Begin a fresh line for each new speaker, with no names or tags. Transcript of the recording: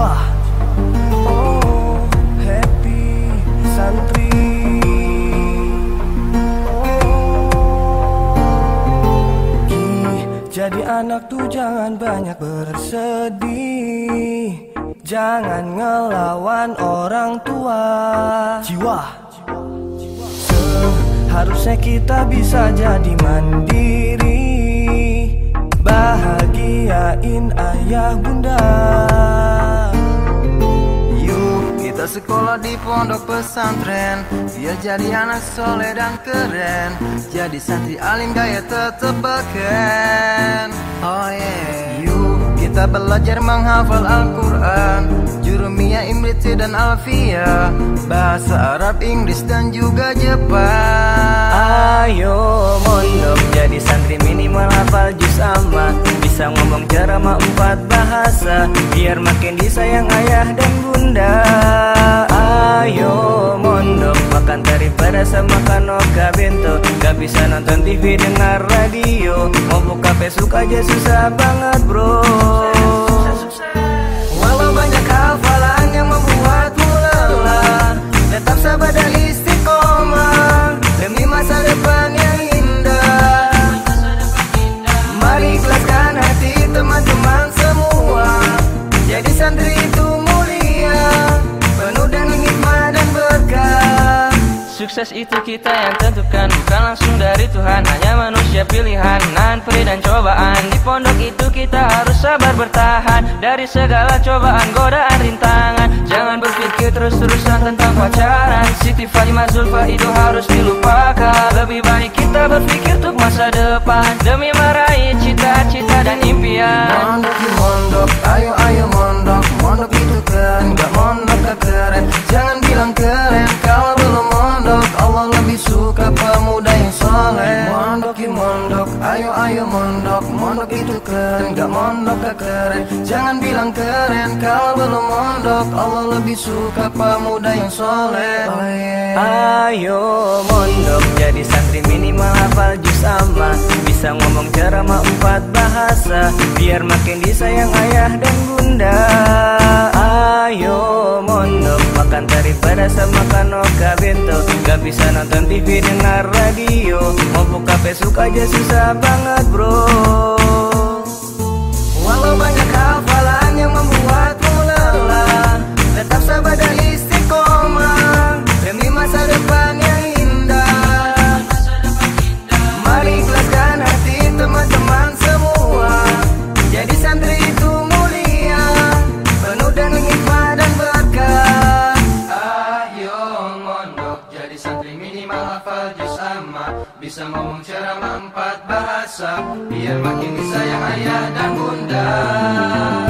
Wah, oh, happy santri. Oh, jadi anak tuh jangan banyak bersedih. Jangan ngelawan orang tua. Jiwa. Harusnya kita bisa jadi mandiri. Bahagiain ayah bunda.
Sekolah di pondok pesantren Biar jadi anak soleh dan keren. Jadi santri alim gaya tetep beken. Oh yeah. Yuk kita belajar menghafal Al-Quran. Jurumiyah, Imriti dan Alfia Bahasa Arab, Inggris dan juga Jepang.
Ayo mondok jadi santri minimal hafal juz amma Bisa ngomong ceramah empat bahasa Biar makin disayang ayah dan bunda. Ayo mondok makan tarif pada sama kanoka bento Gak bisa nonton TV dengar radio. Mau buka Facebook aja susah banget bro
Sukses itu kita yang tentukan. Bukan langsung dari Tuhan Hanya manusia pilihan. Nahan peri dan cobaan. Di pondok itu kita harus sabar bertahan. Dari segala cobaan, godaan, rintangan. Jangan berpikir terus-terusan tentang pacaran. Siti Fatimah Zulfa itu harus dilupakan. Lebih baik kita berpikir untuk masa depan. Demi meraih cita-cita dan impian
suka pemuda yang soleh. Mondok di mondok, ayo ayo mondok. Mondok itu keren, gak mondok gak keren. Jangan bilang keren kalau belum mondok. Allah lebih suka pemuda yang soleh.
Ayo mondok jadi santri minimal hafal juz amma Bisa ngomong ceramah empat bahasa Biar makin disayang ayah dan bisa nonton TV dengar radio. Mau buka Facebook aja susah banget bro. Walau banyak hafalan
minimal hafal juz amma. Bisa ngomong ceramah empat bahasa Biar makin disayang ayah dan bunda